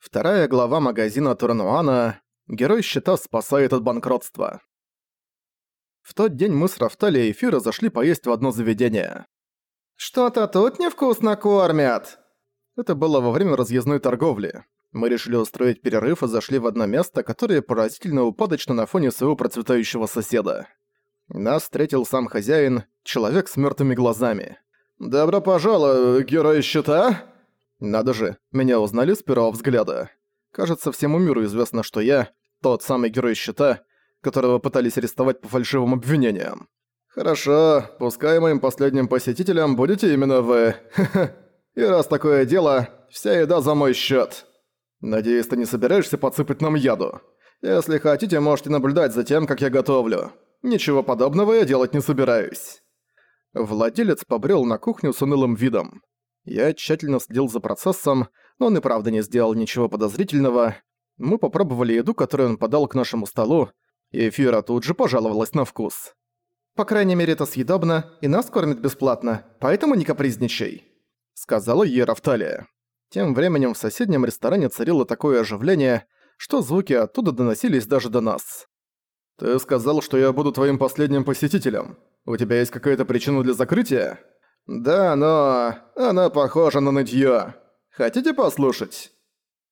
Вторая глава магазина Турнуана «Герой щита спасает от банкротства». В тот день мы с Рафтали и Эфира зашли поесть в одно заведение. «Что-то тут невкусно кормят!» Это было во время разъездной торговли. Мы решили устроить перерыв и зашли в одно место, которое поразительно упадочно на фоне своего процветающего соседа. Нас встретил сам хозяин, человек с мертвыми глазами. «Добро пожаловать, герой щита!» Надо же, меня узнали с первого взгляда. Кажется, всему миру известно, что я – тот самый герой щита, которого пытались арестовать по фальшивым обвинениям. «Хорошо, пускай моим последним посетителем будете именно вы. И раз такое дело, вся еда за мой счет. Надеюсь, ты не собираешься подсыпать нам яду. Если хотите, можете наблюдать за тем, как я готовлю. Ничего подобного я делать не собираюсь». Владелец побрел на кухню с унылым видом. Я тщательно следил за процессом, но он и правда не сделал ничего подозрительного. Мы попробовали еду, которую он подал к нашему столу, и Фира тут же пожаловалась на вкус. «По крайней мере, это съедобно, и нас кормят бесплатно, поэтому не капризничай», — сказала ей Рафталия. Тем временем в соседнем ресторане царило такое оживление, что звуки оттуда доносились даже до нас. «Ты сказал, что я буду твоим последним посетителем. У тебя есть какая-то причина для закрытия?» «Да, но... она похожа на нытьё. Хотите послушать?»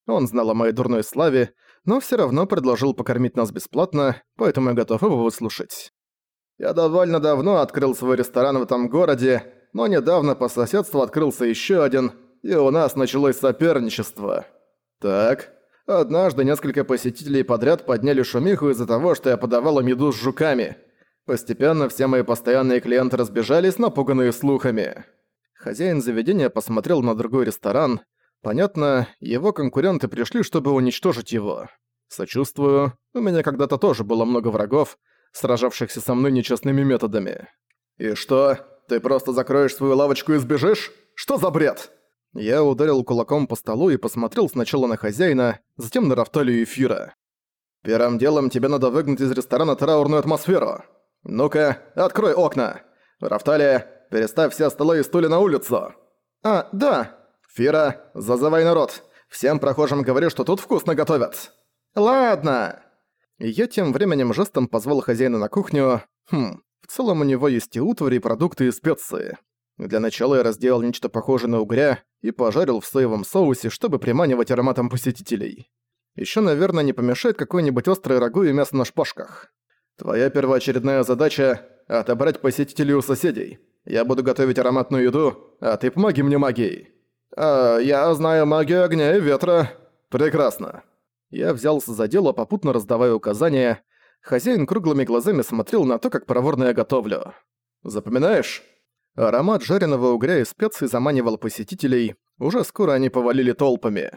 Он знал о моей дурной славе, но всё равно предложил покормить нас бесплатно, поэтому я готов его выслушать. «Я довольно давно открыл свой ресторан в этом городе, но недавно по соседству открылся ещё один, и у нас началось соперничество. Так, однажды несколько посетителей подряд подняли шумиху из-за того, что я подавал им еду с жуками». Постепенно все мои постоянные клиенты разбежались, напуганные слухами. Хозяин заведения посмотрел на другой ресторан. Понятно, его конкуренты пришли, чтобы уничтожить его. Сочувствую, у меня когда-то тоже было много врагов, сражавшихся со мной нечестными методами. «И что, ты просто закроешь свою лавочку и сбежишь? Что за бред?» Я ударил кулаком по столу и посмотрел сначала на хозяина, затем на Рафталию Эфира. «Первым делом тебе надо выгнать из ресторана траурную атмосферу. «Ну-ка, открой окна! Рафталия, переставь все столы и стулья на улицу!» «А, да!» «Фира, зазывай народ! Всем прохожим говори, что тут вкусно готовят!» «Ладно!» Я тем временем жестом позвал хозяина на кухню. Хм, в целом у него есть и утвари, и продукты, и специи. Для начала я разделал нечто похожее на угря и пожарил в соевом соусе, чтобы приманивать ароматом посетителей. Ещё, наверное, не помешает какое-нибудь острое рагу и мясо на шпажках. Твоя первоочередная задача – отобрать посетителей у соседей. Я буду готовить ароматную еду, а ты помоги мне магией. А, я знаю магию огня и ветра. Прекрасно. Я взялся за дело, попутно раздавая указания. Хозяин круглыми глазами смотрел на то, как проворно я готовлю. Запоминаешь? Аромат жареного угря и специй заманивал посетителей. Уже скоро они повалили толпами.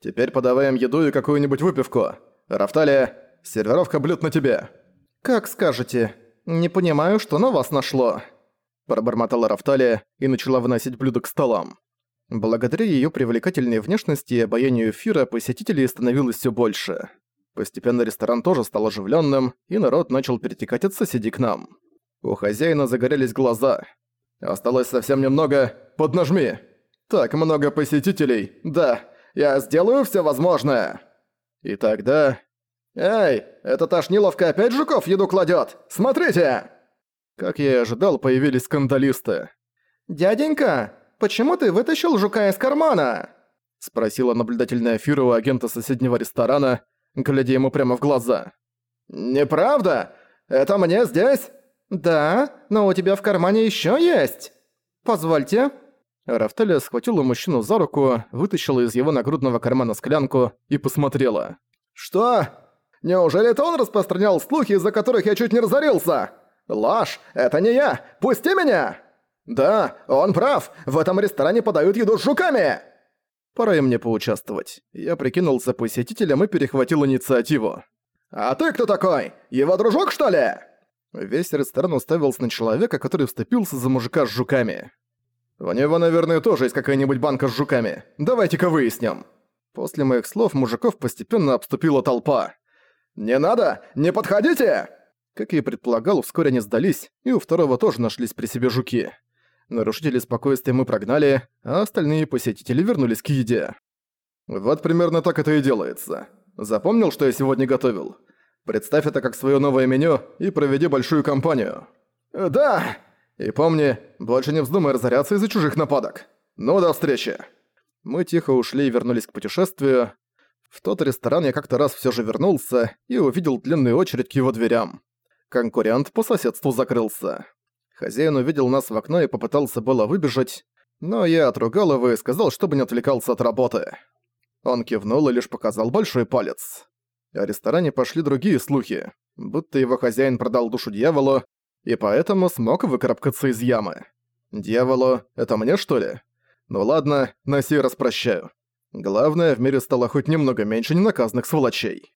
Теперь подаваем еду и какую-нибудь выпивку. Рафталия, сервировка блюд на тебе. «Как скажете. Не понимаю, что на вас нашло». Пробормотала Рафталия и начала выносить блюда к столам. Благодаря её привлекательной внешности и обаянию эфира посетителей становилось всё больше. Постепенно ресторан тоже стал оживлённым, и народ начал перетекать от соседей к нам. У хозяина загорелись глаза. «Осталось совсем немного. Поднажми!» «Так много посетителей. Да, я сделаю всё возможное!» И тогда «Эй, эта Тошниловка опять жуков еду кладет! Смотрите!» Как я и ожидал, появились скандалисты. «Дяденька, почему ты вытащил жука из кармана?» Спросила наблюдательная Фира у агента соседнего ресторана, глядя ему прямо в глаза. «Неправда! Это мне здесь?» «Да, но у тебя в кармане еще есть!» «Позвольте». Рафталия схватила мужчину за руку, вытащила из его нагрудного кармана склянку и посмотрела. «Что? Неужели это он распространял слухи, из-за которых я чуть не разорился? Ложь! Это не я! Пусти меня! Да, он прав! В этом ресторане подают еду с жуками!» Пора и мне поучаствовать. Я прикинулся посетителем и перехватил инициативу. «А ты кто такой? Его дружок, что ли?» Весь ресторан уставился на человека, который вступился за мужика с жуками. «У него, наверное, тоже есть какая-нибудь банка с жуками. Давайте-ка выясним». После моих слов мужиков постепенно обступила толпа. «Не надо! Не подходите!» Как и предполагал, вскоре они сдались, и у второго тоже нашлись при себе жуки. Нарушители спокойствия мы прогнали, а остальные посетители вернулись к еде. Вот примерно так это и делается. Запомнил, что я сегодня готовил? Представь это как свое новое меню и проведи большую кампанию. Э, да! И помни, больше не вздумай разоряться из-за чужих нападок. Ну, до встречи. Мы тихо ушли и вернулись к путешествию. В тот ресторан я как-то раз все же вернулся и увидел длинную очередь к его дверям. Конкурент по соседству закрылся. Хозяин увидел нас в окно и попытался было выбежать, но я отругал его и сказал, чтобы не отвлекался от работы. Он кивнул и лишь показал большой палец. О ресторане пошли другие слухи, будто его хозяин продал душу дьяволу, и поэтому смог выкарабкаться из ямы. Дьяволу — это мне, что ли? Ну ладно, на сей раз прощаю. Главное, в мире стало хоть немного меньше ненаказанных сволочей.